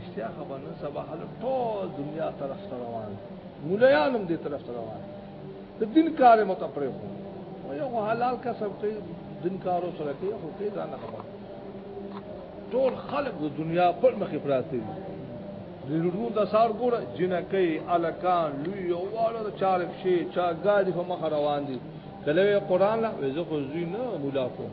اشتیا خبر نه سبا حل ټول دنیا طرف ته روان مولایان هم دې طرف ته روان د دین کار مو ته پرې خو او یو حلال کا سب کوي دین کارو سره کوي خو کې ځان خبر ټول خلق د دنیا پر مخې پراته دي د روډو د سار ګوره جنکې الکان لوی او واړه چارب شي چا ګاډي په مخ روان دي کله قرآن لا وځو خو زوی نه مولا کوم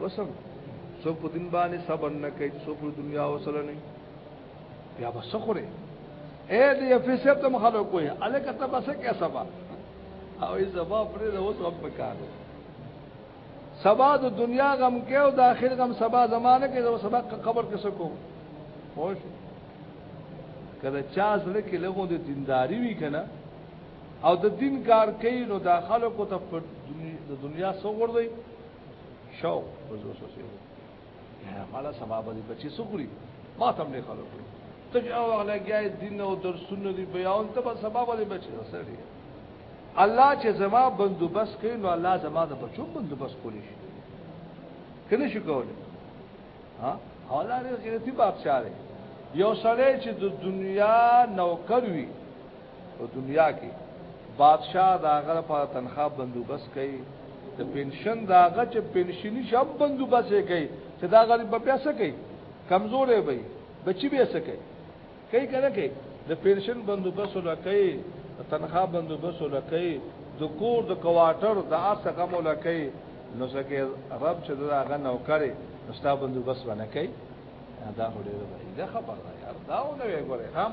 وسم سو په دین باندې صبر نه کوي سو په دنیا وسره نه بیا بس خوره اے دې افیس ته مخالو کوی الک ته بس کې سبا او ای سبا پرې د اوس رب کار سبا د دنیا غم کې او د آخر غم سبا زمانه کې او سبا قبر کې سکو خوش کله چا سره کې لګو د دینداری وی کنه او د دین کار کوي نو داخلو کو ته د دنیا سو ور دی شو بزو سوسي یا مالا سبب دي بچي سخري ما تم نه خلق ته بیا وغلا ګیا دین او درسونه دی بیان ته بس سبب دي بچي سړي الله چې زما بندوبست کوي نو الله زما د بچو بندوبست کولی شي کنه شو کولی ها حالا دې غیرتی بادشاہ دی یو سړی چې د دنیا نوکر وي په دنیا کې بادشاہ دا غره لپاره تنخوا بندوبست کوي د پنشن دا غره چې پنشنی شب بندوبست کوي چې دا غریب په پیسې کوي کمزورې وي بچي به څه کوي کوي کنه کوي د پنشن بندوبست لکې تنخوا بندوبست لکې د کور د کوارټر د اسه غمو لکې نو ځکه رب چې دا غره نو کوي نو ستا بندوبست ونه کوي دا هډې ده دا خبره یار دا ونه وي ګوره هم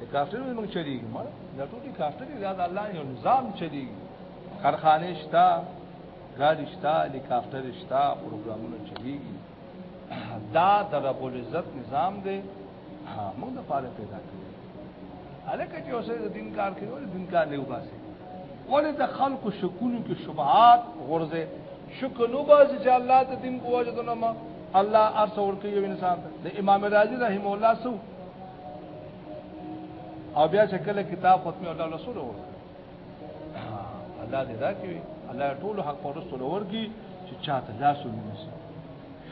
د کافرو موږ چلیږي مړ دا ټول کافري دا د الله یو نظام چلیږي کارخانه شتا ګاډي شتا هلیکاپټر شتا پروګرامونه چلیږي دا د رب العزت نظام دی موږ د پاره پیدا کړی الکه چې اوسه د دین کار کوي ول دین کار نه وباسي ولې د خلکو شکونو کې شبهات غورځي شک نو باسي چې الله ته دین کوجه دنه الله ارسه ورکه یو انسان د امام رازی رحم الله سو او بیا چې کله کتاب ختمي الله رسول ور الله دې دا کوي الله ټول حق ورسول ورګي چې چاته لاس ونیسي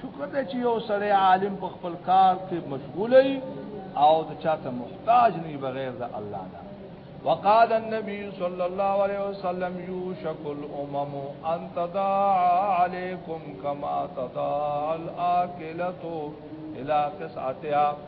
شکر دې چې یو سړی عالم په خپل کار کې مشغولې او د چاته محتاج نه بغیر د الله نه وقال النبي صلى الله عليه وسلم يوشك الأمم أن تضاعى عليكم كما تضاعى الآكلة إلى قصعتها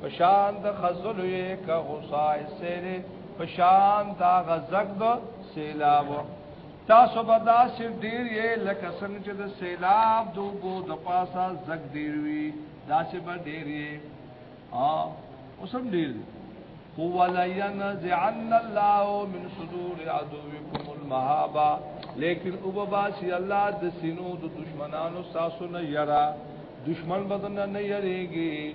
پشان د خزل یې کا غصای سیر پشان دا غزګ د سیلاب تاسو به دا سر ډیر یې لکه څنګه چې د سیلاب دوبو د پاسا زګ ډیر وی دا سه به ډیر یې ها اوسم ډیر هو لینزعن الله من صدور عدوکم المهابا لیکن او باسی الله د سینو د دشمنانو ساسو نه یرا دشمن بدن نه یریږي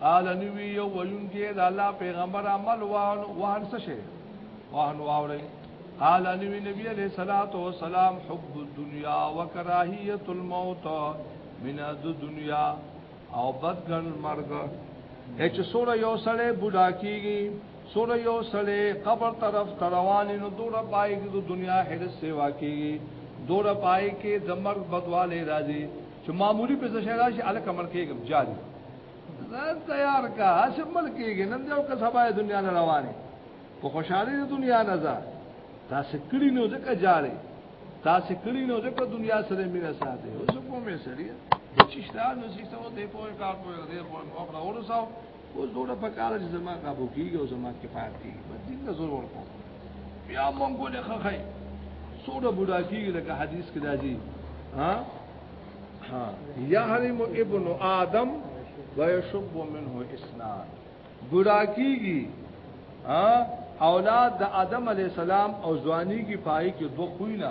قال نوی یو ویونکی د الله پیغمبر عمل وان وان څه شي وان واوري قال نوی نبی علیہ الصلات والسلام حب الدنیا وکراهیت الموت من الدنیا او بدګن مرګ اچ سوره یو سړی بوډا کیږي سوره یو سړی قبر طرف تروان نو دوره پای کې د دنیا هر سیوا کیږي دوره پای کې د مرګ بدواله راځي چې معمولی په څه شي راشي الکه مړ کېږم جادي ځان تیار کا هڅه مړ کېږي نن یو که سبا دنیا نه روانه په خوشحالي د دنیا نه ځه تاسو کړي نو ځکه جاړي تاسو کړي نو ځکه دنیا سره مینا ساتي اوس کومه سړی چې شته نو چې څه وته په کار په دې په اخره ورساو او زوره په کار چې زما قابو کیږي او زما کفایت کیږي په دین ته زور ورکو بیا مونږ له خخه سوره بوډا کیږي لکه حدیث کې راځي ها ها یحرم ابن آدم ويشب منه اسنان بوډا کیږي ها اولاد د آدم علی السلام او ځواني کې پای کې دوه خوینه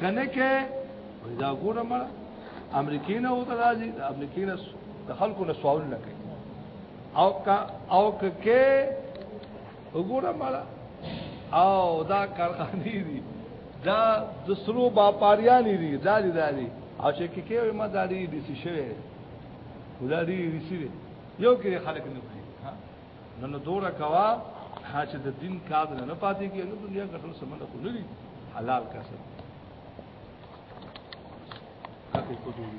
کنه کې دا ګوره مړ امریکای نه وته راځي د امریکای نه د خلکو نه سوال نه کوي او کا او کې وګوره مړ او دا کارخانه دي دا د سرو باپاریان دي دا دي دا دي او چې کې کې ما دا دي دي څه شوی ودا دي دي څه یو کې خلک نه کوي نو نو دوره کوا چې د دین کار نه پاتې کیږي نو دنیا کې ټول سمند خو نه دي حلال کسب کته کو دوی